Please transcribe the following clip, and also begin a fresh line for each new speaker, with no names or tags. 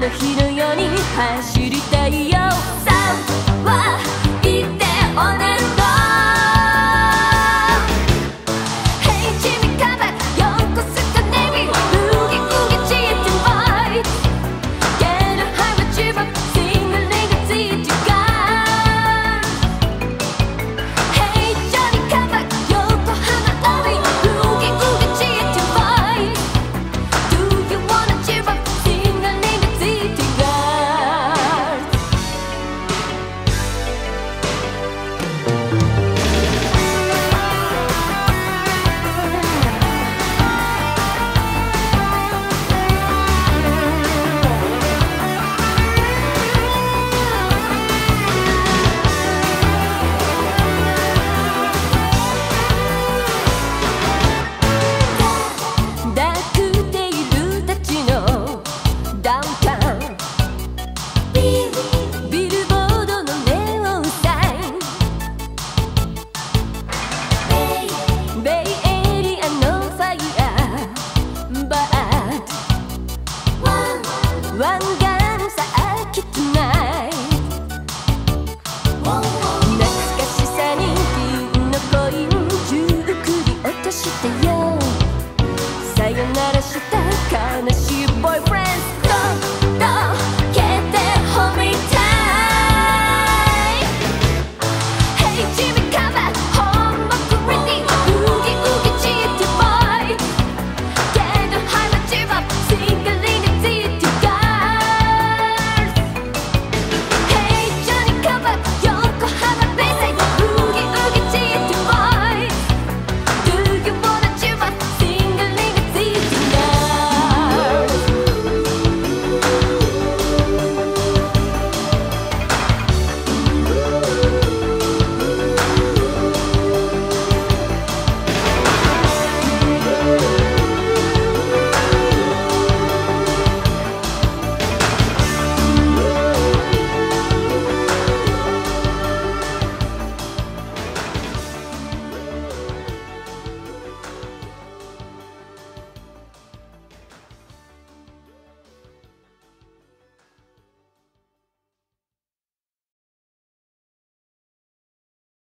の日のように走りたいよ。さあは悲しい